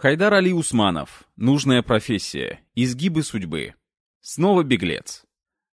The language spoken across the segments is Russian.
Хайдар Али Усманов. Нужная профессия. Изгибы судьбы. Снова беглец.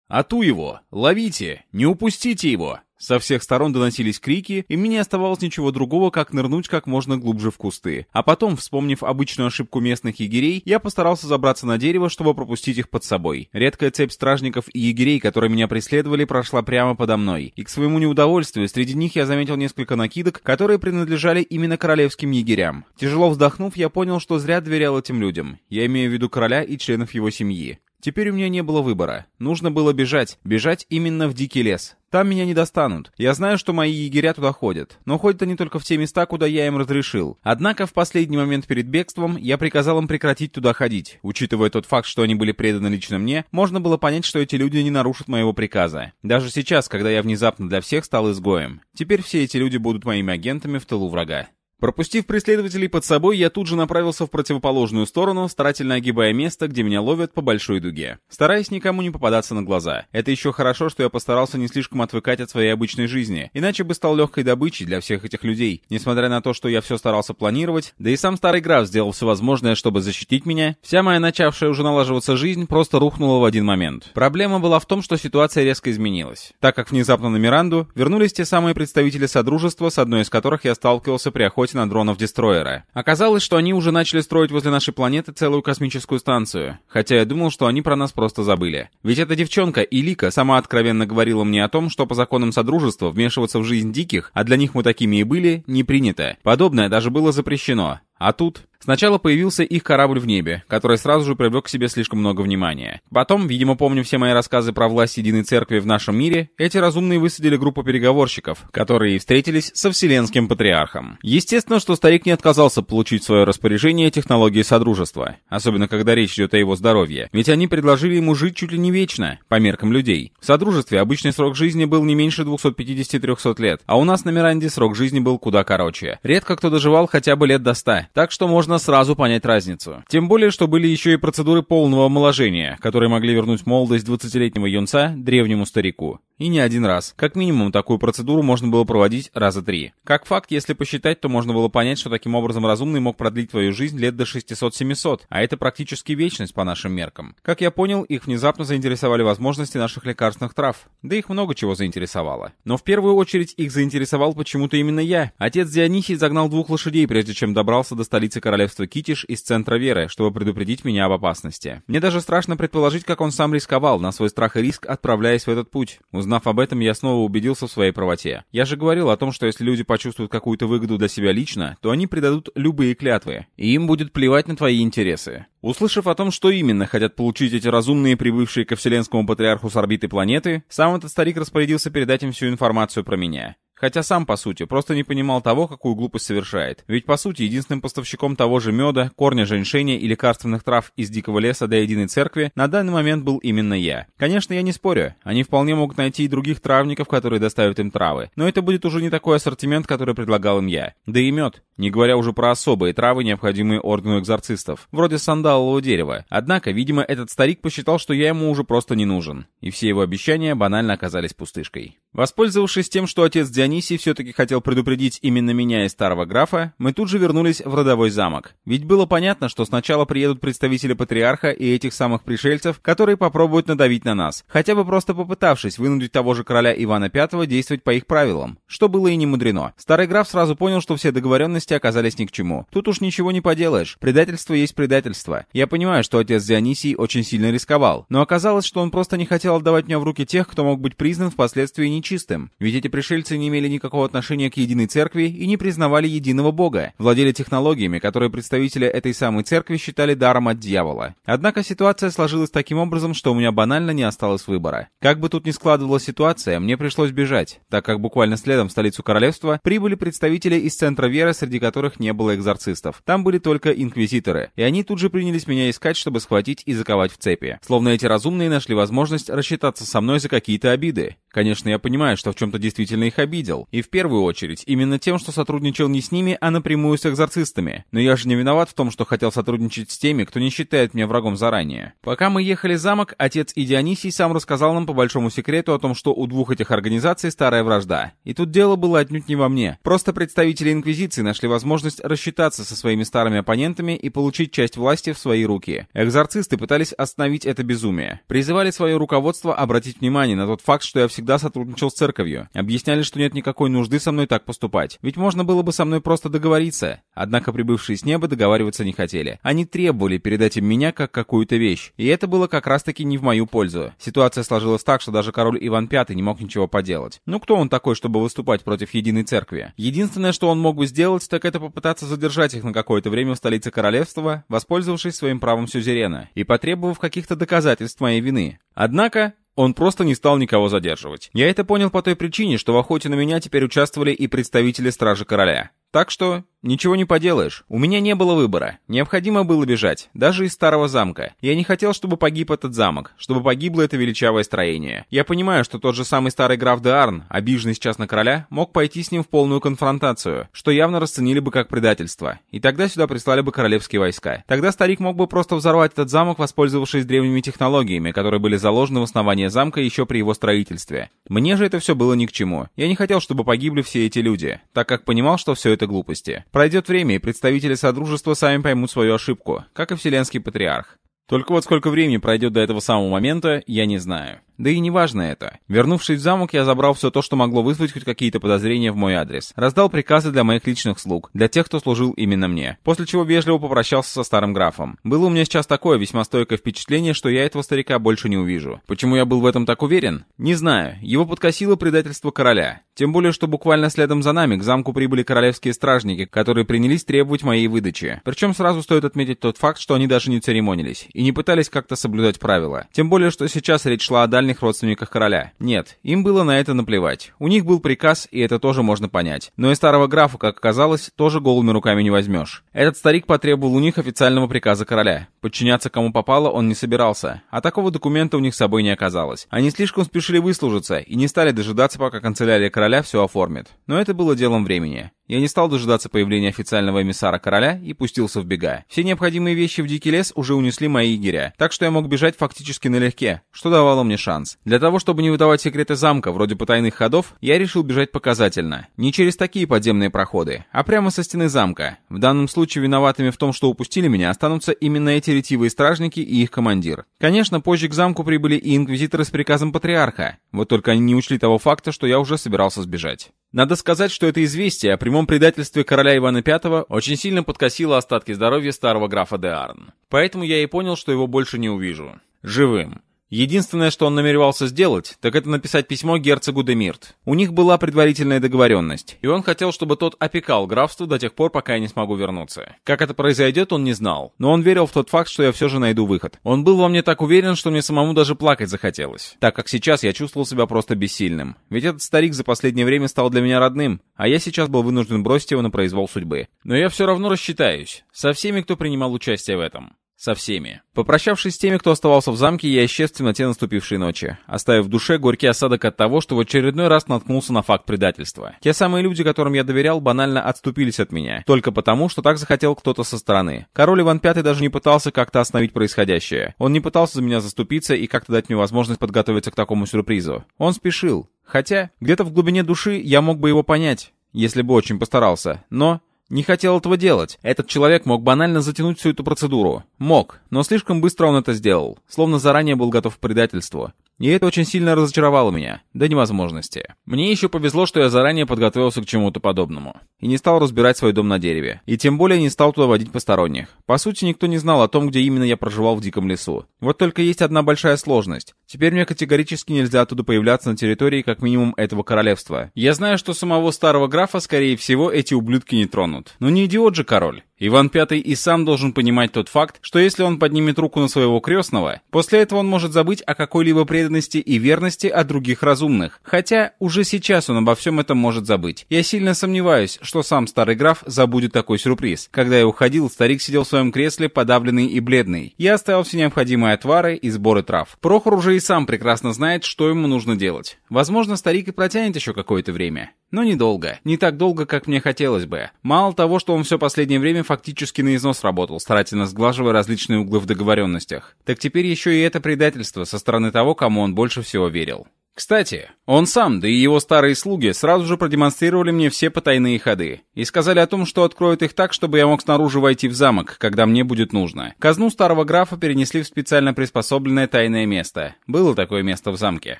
«Ату его! Ловите! Не упустите его!» Со всех сторон доносились крики, и мне не оставалось ничего другого, как нырнуть как можно глубже в кусты. А потом, вспомнив обычную ошибку местных егерей, я постарался забраться на дерево, чтобы пропустить их под собой. Редкая цепь стражников и егерей, которые меня преследовали, прошла прямо подо мной. И к своему неудовольствию, среди них я заметил несколько накидок, которые принадлежали именно королевским егерям. Тяжело вздохнув, я понял, что зря доверял этим людям. Я имею в виду короля и членов его семьи. Теперь у меня не было выбора. Нужно было бежать. Бежать именно в дикий лес. Там меня не достанут. Я знаю, что мои егеря туда ходят. Но ходят они только в те места, куда я им разрешил. Однако в последний момент перед бегством я приказал им прекратить туда ходить. Учитывая тот факт, что они были преданы лично мне, можно было понять, что эти люди не нарушат моего приказа. Даже сейчас, когда я внезапно для всех стал изгоем. Теперь все эти люди будут моими агентами в тылу врага. Пропустив преследователей под собой, я тут же направился в противоположную сторону, старательно огибая место, где меня ловят по большой дуге. Стараясь никому не попадаться на глаза. Это еще хорошо, что я постарался не слишком отвыкать от своей обычной жизни, иначе бы стал легкой добычей для всех этих людей. Несмотря на то, что я все старался планировать, да и сам старый граф сделал все возможное, чтобы защитить меня, вся моя начавшая уже налаживаться жизнь просто рухнула в один момент. Проблема была в том, что ситуация резко изменилась, так как внезапно на Миранду вернулись те самые представители Содружества, с одной из которых я сталкивался при охоте охоте на дронов-дестройера. Оказалось, что они уже начали строить возле нашей планеты целую космическую станцию, хотя я думал, что они про нас просто забыли. Ведь эта девчонка, Илика, сама откровенно говорила мне о том, что по законам Содружества вмешиваться в жизнь диких, а для них мы такими и были, не принято. Подобное даже было запрещено. А тут Сначала появился их корабль в небе, который сразу же привлек к себе слишком много внимания. Потом, видимо, помню все мои рассказы про власть Единой Церкви в нашем мире, эти разумные высадили группу переговорщиков, которые встретились со Вселенским Патриархом. Естественно, что старик не отказался получить в свое распоряжение технологии Содружества, особенно когда речь идет о его здоровье, ведь они предложили ему жить чуть ли не вечно, по меркам людей. В Содружестве обычный срок жизни был не меньше 250-300 лет, а у нас на Миранде срок жизни был куда короче. Редко кто доживал хотя бы лет до 100, так что можно сразу понять разницу. Тем более, что были еще и процедуры полного омоложения, которые могли вернуть молодость 20-летнего юнца древнему старику. И не один раз. Как минимум, такую процедуру можно было проводить раза три. Как факт, если посчитать, то можно было понять, что таким образом разумный мог продлить твою жизнь лет до 600-700, а это практически вечность по нашим меркам. Как я понял, их внезапно заинтересовали возможности наших лекарственных трав. Да их много чего заинтересовало. Но в первую очередь их заинтересовал почему-то именно я. Отец Дионисий загнал двух лошадей, прежде чем добрался до столицы королевства Китиш из центра веры, чтобы предупредить меня об опасности. Мне даже страшно предположить, как он сам рисковал, на свой страх и риск отправляясь в этот путь. Узнав об этом, я снова убедился в своей правоте. Я же говорил о том, что если люди почувствуют какую-то выгоду для себя лично, то они предадут любые клятвы, и им будет плевать на твои интересы. Услышав о том, что именно хотят получить эти разумные, прибывшие ко Вселенскому Патриарху с орбиты планеты, сам этот старик распорядился передать им всю информацию про меня. Хотя сам, по сути, просто не понимал того, какую глупость совершает. Ведь, по сути, единственным поставщиком того же меда, корня женьшеня и лекарственных трав из дикого леса до единой церкви на данный момент был именно я. Конечно, я не спорю. Они вполне могут найти и других травников, которые доставят им травы. Но это будет уже не такой ассортимент, который предлагал им я. Да и мед. Не говоря уже про особые травы, необходимые ордену экзорцистов. Вроде сандалового дерева. Однако, видимо, этот старик посчитал, что я ему уже просто не нужен. И все его обещания банально оказались пустышкой. Воспользовавшись тем, что отец Дионисий все-таки хотел предупредить именно меня и старого графа, мы тут же вернулись в родовой замок. Ведь было понятно, что сначала приедут представители патриарха и этих самых пришельцев, которые попробуют надавить на нас, хотя бы просто попытавшись вынудить того же короля Ивана V действовать по их правилам, что было и не мудрено. Старый граф сразу понял, что все договоренности оказались ни к чему. Тут уж ничего не поделаешь, предательство есть предательство. Я понимаю, что отец Дионисий очень сильно рисковал, но оказалось, что он просто не хотел отдавать меня в руки тех, кто мог быть признан впоследствии не нечистым, ведь эти пришельцы не имели никакого отношения к единой церкви и не признавали единого бога, владели технологиями, которые представители этой самой церкви считали даром от дьявола. Однако ситуация сложилась таким образом, что у меня банально не осталось выбора. Как бы тут ни складывалась ситуация, мне пришлось бежать, так как буквально следом в столицу королевства прибыли представители из центра веры, среди которых не было экзорцистов. Там были только инквизиторы, и они тут же принялись меня искать, чтобы схватить и заковать в цепи. Словно эти разумные нашли возможность рассчитаться со мной за какие-то обиды. Конечно, я понимаю, что в чем-то действительно их обидел. И в первую очередь, именно тем, что сотрудничал не с ними, а напрямую с экзорцистами. Но я же не виноват в том, что хотел сотрудничать с теми, кто не считает меня врагом заранее. Пока мы ехали в замок, отец и Дионисий сам рассказал нам по большому секрету о том, что у двух этих организаций старая вражда. И тут дело было отнюдь не во мне. Просто представители Инквизиции нашли возможность рассчитаться со своими старыми оппонентами и получить часть власти в свои руки. Экзорцисты пытались остановить это безумие. Призывали свое руководство обратить внимание на тот факт, что я всегда сотрудничал с церковью. Объясняли, что нет никакой нужды со мной так поступать. Ведь можно было бы со мной просто договориться. Однако прибывшие с неба договариваться не хотели. Они требовали передать им меня как какую-то вещь. И это было как раз-таки не в мою пользу. Ситуация сложилась так, что даже король Иван V не мог ничего поделать. Ну кто он такой, чтобы выступать против единой церкви? Единственное, что он мог бы сделать, так это попытаться задержать их на какое-то время в столице королевства, воспользовавшись своим правом сюзерена и потребовав каких-то доказательств моей вины. Однако, он просто не стал никого задерживать. Я это понял по той причине, что в охоте на меня теперь участвовали и представители Стражи Короля. Так что Ничего не поделаешь. У меня не было выбора. Необходимо было бежать, даже из старого замка. Я не хотел, чтобы погиб этот замок, чтобы погибло это величавое строение. Я понимаю, что тот же самый старый граф де Арн, обиженный сейчас на короля, мог пойти с ним в полную конфронтацию, что явно расценили бы как предательство. И тогда сюда прислали бы королевские войска. Тогда старик мог бы просто взорвать этот замок, воспользовавшись древними технологиями, которые были заложены в основание замка еще при его строительстве. Мне же это все было ни к чему. Я не хотел, чтобы погибли все эти люди, так как понимал, что все это глупости. Пройдет время, и представители Содружества сами поймут свою ошибку, как и Вселенский Патриарх. Только вот сколько времени пройдет до этого самого момента, я не знаю. Да и не важно это. Вернувшись в замок, я забрал все то, что могло вызвать хоть какие-то подозрения в мой адрес. Раздал приказы для моих личных слуг, для тех, кто служил именно мне. После чего вежливо попрощался со старым графом. Было у меня сейчас такое весьма стойкое впечатление, что я этого старика больше не увижу. Почему я был в этом так уверен? Не знаю. Его подкосило предательство короля. Тем более, что буквально следом за нами к замку прибыли королевские стражники, которые принялись требовать моей выдачи. Причем сразу стоит отметить тот факт, что они даже не церемонились и не пытались как-то соблюдать правила. Тем более, что сейчас речь шла о дальних родственниках короля. Нет, им было на это наплевать. У них был приказ, и это тоже можно понять. Но и старого графа, как оказалось, тоже голыми руками не возьмешь. Этот старик потребовал у них официального приказа короля. Подчиняться кому попало он не собирался, а такого документа у них с собой не оказалось. Они слишком спешили выслужиться и не стали дожидаться, пока канцелярия короля все оформит. Но это было делом времени. Я не стал дожидаться появления официального эмиссара короля и пустился в бега. Все необходимые вещи в дикий лес уже унесли мои егеря, так что я мог бежать фактически налегке, что давало мне шанс. Для того, чтобы не выдавать секреты замка, вроде потайных ходов, я решил бежать показательно. Не через такие подземные проходы, а прямо со стены замка. В данном случае виноватыми в том, что упустили меня, останутся именно эти ретивые стражники и их командир. Конечно, позже к замку прибыли и инквизиторы с приказом патриарха, вот только они не учли того факта, что я уже собирался сбежать. Надо сказать, что это известие о прямом предательстве короля Ивана V очень сильно подкосило остатки здоровья старого графа де Арн. Поэтому я и понял, что его больше не увижу. Живым. Единственное, что он намеревался сделать, так это написать письмо герцогу де Мирт. У них была предварительная договоренность, и он хотел, чтобы тот опекал графство до тех пор, пока я не смогу вернуться. Как это произойдет, он не знал, но он верил в тот факт, что я все же найду выход. Он был во мне так уверен, что мне самому даже плакать захотелось, так как сейчас я чувствовал себя просто бессильным. Ведь этот старик за последнее время стал для меня родным, а я сейчас был вынужден бросить его на произвол судьбы. Но я все равно рассчитаюсь со всеми, кто принимал участие в этом. Со всеми. Попрощавшись с теми, кто оставался в замке, я исчез в темноте наступившей ночи, оставив в душе горький осадок от того, что в очередной раз наткнулся на факт предательства. Те самые люди, которым я доверял, банально отступились от меня, только потому, что так захотел кто-то со стороны. Король Иван V даже не пытался как-то остановить происходящее. Он не пытался за меня заступиться и как-то дать мне возможность подготовиться к такому сюрпризу. Он спешил. Хотя, где-то в глубине души я мог бы его понять, если бы очень постарался. Но не хотел этого делать. Этот человек мог банально затянуть всю эту процедуру. Мог, но слишком быстро он это сделал, словно заранее был готов к предательству. И это очень сильно разочаровало меня, до невозможности. Мне еще повезло, что я заранее подготовился к чему-то подобному. И не стал разбирать свой дом на дереве. И тем более не стал туда водить посторонних. По сути, никто не знал о том, где именно я проживал в диком лесу. Вот только есть одна большая сложность. Теперь мне категорически нельзя оттуда появляться на территории как минимум этого королевства. Я знаю, что самого старого графа, скорее всего, эти ублюдки не тронут. Но не идиот же король. Иван Пятый и сам должен понимать тот факт, что если он поднимет руку на своего крестного, после этого он может забыть о какой-либо преданности и верности от других разумных. Хотя уже сейчас он обо всем этом может забыть. Я сильно сомневаюсь, что сам старый граф забудет такой сюрприз. Когда я уходил, старик сидел в своем кресле, подавленный и бледный. Я оставил все необходимые отвары и сборы трав. Прохор уже уже и сам прекрасно знает, что ему нужно делать. Возможно, старик и протянет еще какое-то время. Но недолго. Не так долго, как мне хотелось бы. Мало того, что он все последнее время фактически на износ работал, старательно сглаживая различные углы в договоренностях. Так теперь еще и это предательство со стороны того, кому он больше всего верил. Кстати, он сам, да и его старые слуги сразу же продемонстрировали мне все потайные ходы и сказали о том, что откроют их так, чтобы я мог снаружи войти в замок, когда мне будет нужно. Казну старого графа перенесли в специально приспособленное тайное место. Было такое место в замке.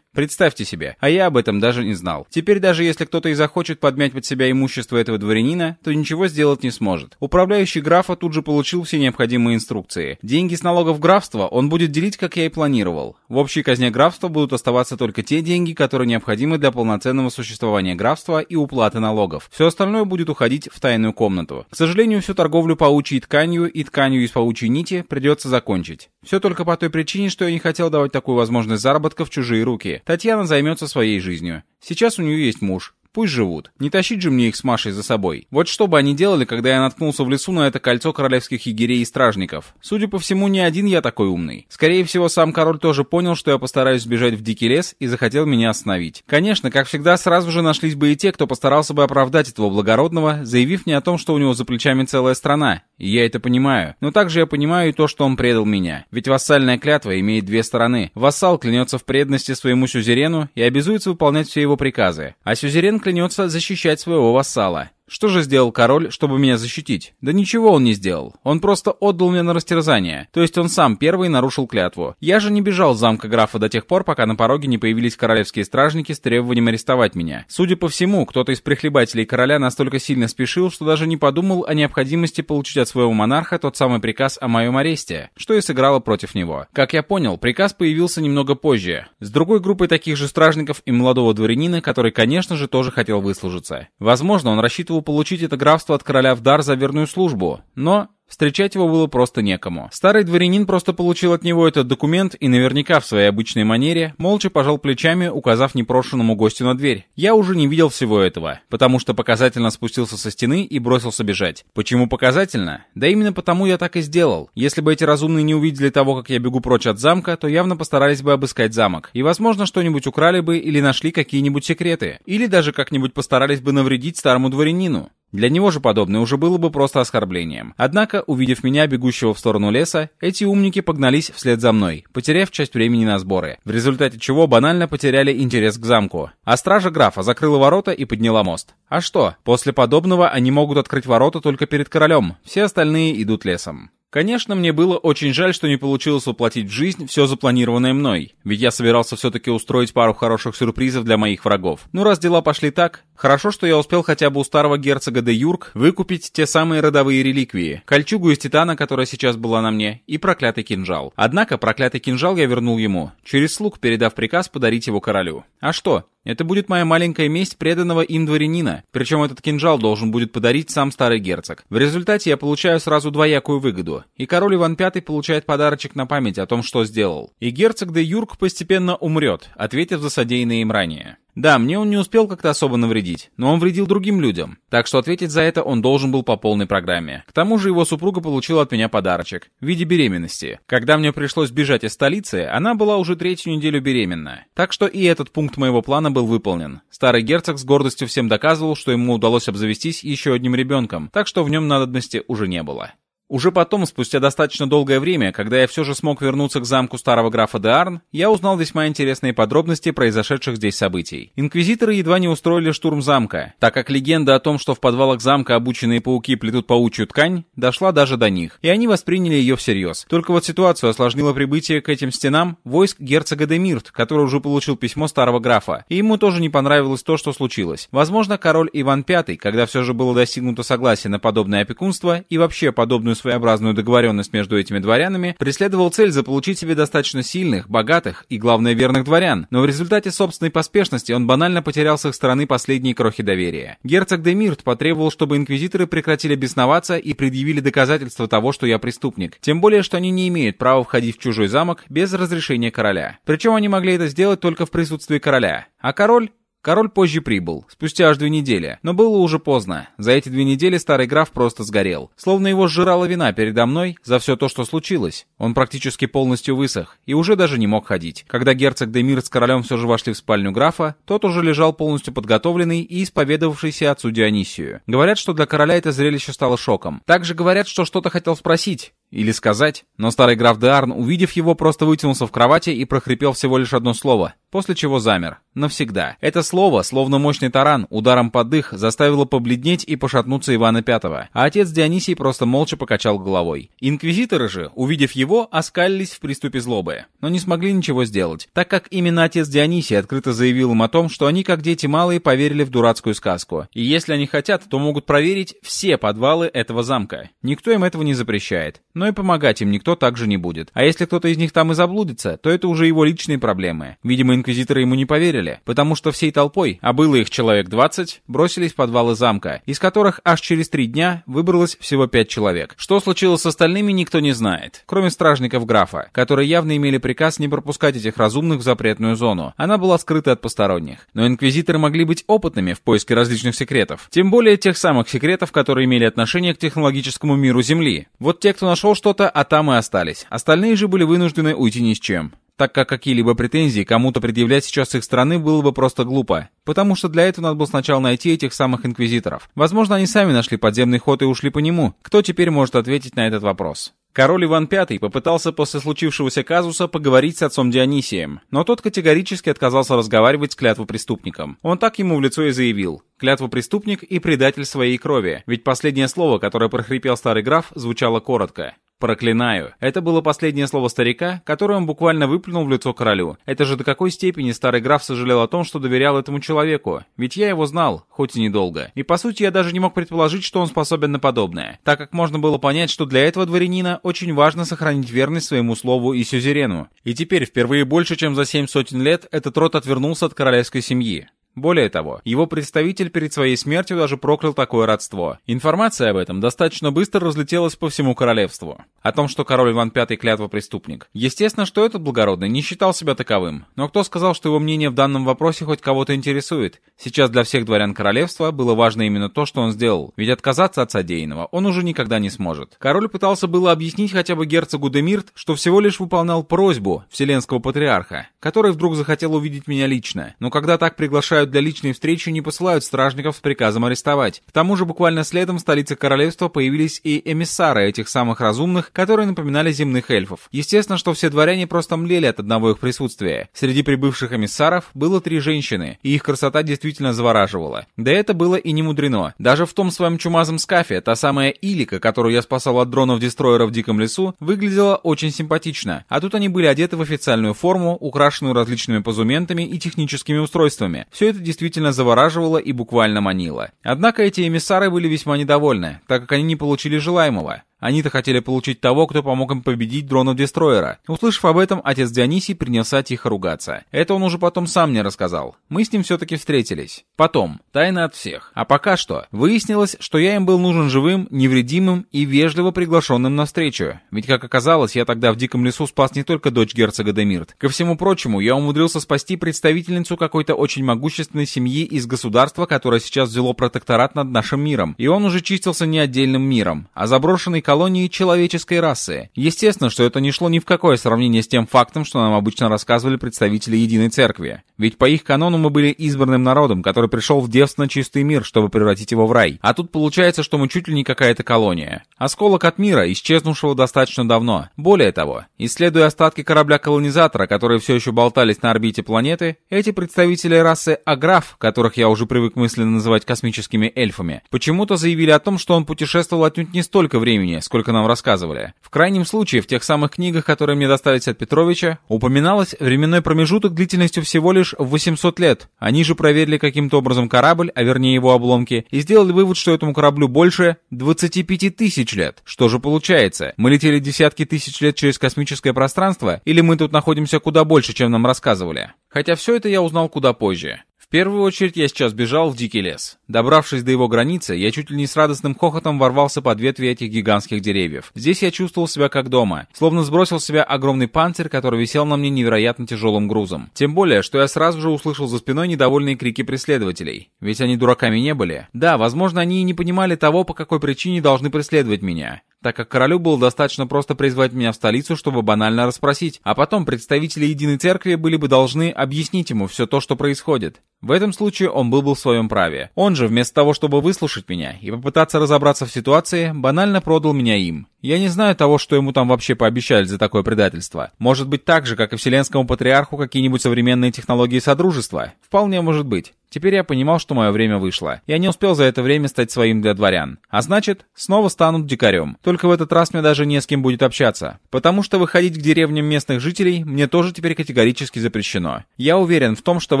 Представьте себе, а я об этом даже не знал. Теперь даже если кто-то и захочет подмять под себя имущество этого дворянина, то ничего сделать не сможет. Управляющий графа тут же получил все необходимые инструкции. Деньги с налогов графства он будет делить, как я и планировал. В общей казне графства будут оставаться только те деньги, которые необходимы для полноценного существования графства и уплаты налогов. Все остальное будет уходить в тайную комнату. К сожалению, всю торговлю паучьей тканью и тканью из паучьей нити придется закончить. Все только по той причине, что я не хотел давать такую возможность заработка в чужие руки. Татьяна займется своей жизнью. Сейчас у нее есть муж. Пусть живут. Не тащить же мне их с Машей за собой. Вот что бы они делали, когда я наткнулся в лесу на это кольцо королевских егерей и стражников. Судя по всему, не один я такой умный. Скорее всего, сам король тоже понял, что я постараюсь сбежать в дикий лес и захотел меня остановить. Конечно, как всегда, сразу же нашлись бы и те, кто постарался бы оправдать этого благородного, заявив мне о том, что у него за плечами целая страна. И я это понимаю. Но также я понимаю и то, что он предал меня. Ведь вассальная клятва имеет две стороны. Вассал клянется в преданности своему сюзерену и обязуется выполнять все его приказы. А сюзерен клянется защищать своего вассала. Что же сделал король, чтобы меня защитить? Да ничего он не сделал. Он просто отдал меня на растерзание. То есть он сам первый нарушил клятву. Я же не бежал с замка графа до тех пор, пока на пороге не появились королевские стражники с требованием арестовать меня. Судя по всему, кто-то из прихлебателей короля настолько сильно спешил, что даже не подумал о необходимости получить от своего монарха тот самый приказ о моем аресте, что и сыграло против него. Как я понял, приказ появился немного позже, с другой группой таких же стражников и молодого дворянина, который, конечно же, тоже хотел выслужиться. Возможно, он рассчитывал получить это графство от короля в дар за верную службу, но Встречать его было просто некому. Старый дворянин просто получил от него этот документ и наверняка в своей обычной манере молча пожал плечами, указав непрошенному гостю на дверь. Я уже не видел всего этого, потому что показательно спустился со стены и бросился бежать. Почему показательно? Да именно потому я так и сделал. Если бы эти разумные не увидели того, как я бегу прочь от замка, то явно постарались бы обыскать замок. И возможно что-нибудь украли бы или нашли какие-нибудь секреты. Или даже как-нибудь постарались бы навредить старому дворянину. Для него же подобное уже было бы просто оскорблением. Однако, увидев меня, бегущего в сторону леса, эти умники погнались вслед за мной, потеряв часть времени на сборы, в результате чего банально потеряли интерес к замку. А стража графа закрыла ворота и подняла мост. А что? После подобного они могут открыть ворота только перед королем, все остальные идут лесом. Конечно, мне было очень жаль, что не получилось воплотить в жизнь все запланированное мной, ведь я собирался все-таки устроить пару хороших сюрпризов для моих врагов. Ну раз дела пошли так, хорошо, что я успел хотя бы у старого герцога де Юрк выкупить те самые родовые реликвии, кольчугу из титана, которая сейчас была на мне, и проклятый кинжал. Однако проклятый кинжал я вернул ему, через слуг передав приказ подарить его королю. А что? Это будет моя маленькая месть преданного им дворянина, причем этот кинжал должен будет подарить сам старый герцог. В результате я получаю сразу двоякую выгоду, и король Иван V получает подарочек на память о том, что сделал. И герцог де Юрк постепенно умрет, ответив за содеянное им ранее. Да, мне он не успел как-то особо навредить, но он вредил другим людям, так что ответить за это он должен был по полной программе. К тому же его супруга получила от меня подарочек в виде беременности. Когда мне пришлось бежать из столицы, она была уже третью неделю беременна. Так что и этот пункт моего плана был выполнен. Старый герцог с гордостью всем доказывал, что ему удалось обзавестись еще одним ребенком, так что в нем надобности уже не было. Уже потом, спустя достаточно долгое время, когда я все же смог вернуться к замку старого графа де Арн, я узнал весьма интересные подробности произошедших здесь событий. Инквизиторы едва не устроили штурм замка, так как легенда о том, что в подвалах замка обученные пауки плетут паучью ткань, дошла даже до них, и они восприняли ее всерьез. Только вот ситуацию осложнило прибытие к этим стенам войск герцога де Мирт, который уже получил письмо старого графа, и ему тоже не понравилось то, что случилось. Возможно, король Иван V, когда все же было достигнуто согласие на подобное опекунство и вообще подобную своеобразную договоренность между этими дворянами, преследовал цель заполучить себе достаточно сильных, богатых и, главное, верных дворян, но в результате собственной поспешности он банально потерял с их стороны последние крохи доверия. Герцог де Мирт потребовал, чтобы инквизиторы прекратили бесноваться и предъявили доказательства того, что я преступник. Тем более, что они не имеют права входить в чужой замок без разрешения короля. Причем они могли это сделать только в присутствии короля. А король Король позже прибыл, спустя аж две недели, но было уже поздно. За эти две недели старый граф просто сгорел. Словно его сжирала вина передо мной за все то, что случилось. Он практически полностью высох и уже даже не мог ходить. Когда герцог Демир с королем все же вошли в спальню графа, тот уже лежал полностью подготовленный и исповедовавшийся отцу Дионисию. Говорят, что для короля это зрелище стало шоком. Также говорят, что что-то хотел спросить, или сказать, но старый граф Деарн, увидев его, просто вытянулся в кровати и прохрипел всего лишь одно слово, после чего замер. Навсегда. Это слово, словно мощный таран, ударом под дых, заставило побледнеть и пошатнуться Ивана Пятого, а отец Дионисий просто молча покачал головой. Инквизиторы же, увидев его, оскалились в приступе злобы, но не смогли ничего сделать, так как именно отец Дионисий открыто заявил им о том, что они, как дети малые, поверили в дурацкую сказку, и если они хотят, то могут проверить все подвалы этого замка. Никто им этого не запрещает, но и помогать им никто также не будет. А если кто-то из них там и заблудится, то это уже его личные проблемы. Видимо, инквизиторы ему не поверили, потому что всей толпой, а было их человек 20, бросились в подвалы замка, из которых аж через три дня выбралось всего пять человек. Что случилось с остальными, никто не знает, кроме стражников графа, которые явно имели приказ не пропускать этих разумных в запретную зону. Она была скрыта от посторонних. Но инквизиторы могли быть опытными в поиске различных секретов. Тем более тех самых секретов, которые имели отношение к технологическому миру Земли. Вот те, кто нашел что-то, а там и остались. Остальные же были вынуждены уйти ни с чем так как какие-либо претензии кому-то предъявлять сейчас с их стороны было бы просто глупо, потому что для этого надо было сначала найти этих самых инквизиторов. Возможно, они сами нашли подземный ход и ушли по нему. Кто теперь может ответить на этот вопрос? Король Иван V попытался после случившегося казуса поговорить с отцом Дионисием, но тот категорически отказался разговаривать с клятвопреступником. Он так ему в лицо и заявил «клятвопреступник и предатель своей крови», ведь последнее слово, которое прохрипел старый граф, звучало коротко. «Проклинаю». Это было последнее слово старика, которое он буквально выплюнул в лицо королю. Это же до какой степени старый граф сожалел о том, что доверял этому человеку. Ведь я его знал, хоть и недолго. И по сути я даже не мог предположить, что он способен на подобное, так как можно было понять, что для этого дворянина очень важно сохранить верность своему слову и сюзерену. И теперь, впервые больше, чем за семь сотен лет, этот род отвернулся от королевской семьи. Более того, его представитель перед своей смертью даже проклял такое родство. Информация об этом достаточно быстро разлетелась по всему королевству. О том, что король Иван V клятва преступник. Естественно, что этот благородный не считал себя таковым. Но кто сказал, что его мнение в данном вопросе хоть кого-то интересует? Сейчас для всех дворян королевства было важно именно то, что он сделал. Ведь отказаться от содеянного он уже никогда не сможет. Король пытался было объяснить хотя бы герцогу Демирт, что всего лишь выполнял просьбу вселенского патриарха, который вдруг захотел увидеть меня лично. Но когда так приглашают приглашают для личной встречи, не посылают стражников с приказом арестовать. К тому же буквально следом в столице королевства появились и эмиссары этих самых разумных, которые напоминали земных эльфов. Естественно, что все дворяне просто млели от одного их присутствия. Среди прибывших эмиссаров было три женщины, и их красота действительно завораживала. Да это было и не мудрено. Даже в том своем чумазом скафе, та самая Илика, которую я спасал от дронов-дестройера в диком лесу, выглядела очень симпатично. А тут они были одеты в официальную форму, украшенную различными позументами и техническими устройствами. Все это действительно завораживало и буквально манило. Однако эти эмиссары были весьма недовольны, так как они не получили желаемого. Они-то хотели получить того, кто помог им победить дронов Дестройера. Услышав об этом, отец Дионисий принялся тихо ругаться. Это он уже потом сам мне рассказал. Мы с ним все-таки встретились. Потом. Тайна от всех. А пока что. Выяснилось, что я им был нужен живым, невредимым и вежливо приглашенным на встречу. Ведь, как оказалось, я тогда в диком лесу спас не только дочь герцога Демирт. Ко всему прочему, я умудрился спасти представительницу какой-то очень могущественной семьи из государства, которое сейчас взяло протекторат над нашим миром. И он уже чистился не отдельным миром, а заброшенной колонией колонии человеческой расы. Естественно, что это не шло ни в какое сравнение с тем фактом, что нам обычно рассказывали представители Единой Церкви. Ведь по их канону мы были избранным народом, который пришел в девственно чистый мир, чтобы превратить его в рай. А тут получается, что мы чуть ли не какая-то колония. Осколок от мира, исчезнувшего достаточно давно. Более того, исследуя остатки корабля-колонизатора, которые все еще болтались на орбите планеты, эти представители расы Аграф, которых я уже привык мысленно называть космическими эльфами, почему-то заявили о том, что он путешествовал отнюдь не столько времени, сколько нам рассказывали. В крайнем случае, в тех самых книгах, которые мне достались от Петровича, упоминалось временной промежуток длительностью всего лишь в 800 лет. Они же проверили каким-то образом корабль, а вернее его обломки, и сделали вывод, что этому кораблю больше 25 тысяч лет. Что же получается? Мы летели десятки тысяч лет через космическое пространство, или мы тут находимся куда больше, чем нам рассказывали? Хотя все это я узнал куда позже. В первую очередь я сейчас бежал в дикий лес. Добравшись до его границы, я чуть ли не с радостным хохотом ворвался под ветви этих гигантских деревьев. Здесь я чувствовал себя как дома, словно сбросил с себя огромный панцирь, который висел на мне невероятно тяжелым грузом. Тем более, что я сразу же услышал за спиной недовольные крики преследователей. Ведь они дураками не были. Да, возможно, они и не понимали того, по какой причине должны преследовать меня так как королю было достаточно просто призвать меня в столицу, чтобы банально расспросить, а потом представители Единой Церкви были бы должны объяснить ему все то, что происходит. В этом случае он был бы в своем праве. Он же, вместо того, чтобы выслушать меня и попытаться разобраться в ситуации, банально продал меня им. Я не знаю того, что ему там вообще пообещали за такое предательство. Может быть так же, как и Вселенскому Патриарху какие-нибудь современные технологии Содружества? Вполне может быть. Теперь я понимал, что мое время вышло. Я не успел за это время стать своим для дворян. А значит, снова станут дикарем. Только в этот раз мне даже не с кем будет общаться. Потому что выходить к деревням местных жителей мне тоже теперь категорически запрещено. Я уверен в том, что в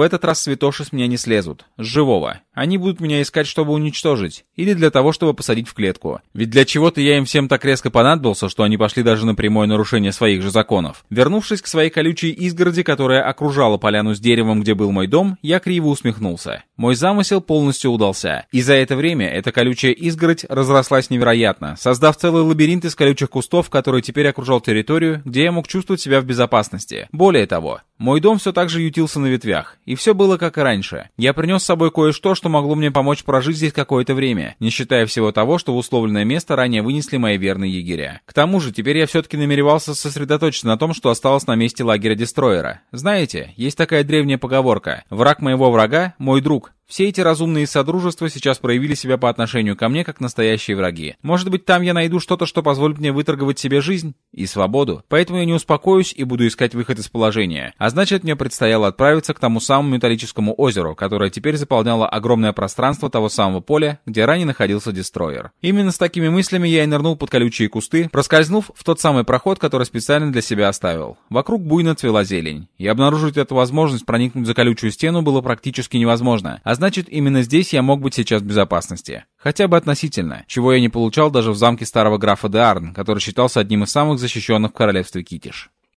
этот раз святоши с меня не слезут. С живого. Они будут меня искать, чтобы уничтожить. Или для того, чтобы посадить в клетку. Ведь для чего-то я им всем так резко понадобился, что они пошли даже на прямое нарушение своих же законов. Вернувшись к своей колючей изгороди, которая окружала поляну с деревом, где был мой дом, я криво усмехнулся. Мой замысел полностью удался. И за это время эта колючая изгородь разрослась невероятно, создав целый лабиринт из колючих кустов, который теперь окружал территорию, где я мог чувствовать себя в безопасности. Более того, мой дом все так же ютился на ветвях, и все было как и раньше. Я принес с собой кое-что, что могло мне помочь прожить здесь какое-то время, не считая всего того, что в условленное место ранее вынесли мои верные егеря. К тому же, теперь я все-таки намеревался сосредоточиться на том, что осталось на месте лагеря Дестроера. Знаете, есть такая древняя поговорка «Враг моего врага — мой друг». Все эти разумные содружества сейчас проявили себя по отношению ко мне как настоящие враги. Может быть, там я найду что-то, что позволит мне выторговать себе жизнь и свободу. Поэтому я не успокоюсь и буду искать выход из положения. А значит, мне предстояло отправиться к тому самому металлическому озеру, которое теперь заполняло огромное пространство того самого поля, где ранее находился дестройер. Именно с такими мыслями я и нырнул под колючие кусты, проскользнув в тот самый проход, который специально для себя оставил. Вокруг буйно цвела зелень. И обнаружить эту возможность проникнуть за колючую стену было практически невозможно. А значит, именно здесь я мог быть сейчас в безопасности. Хотя бы относительно, чего я не получал даже в замке старого графа Деарн, который считался одним из самых защищенных в королевстве Китиш.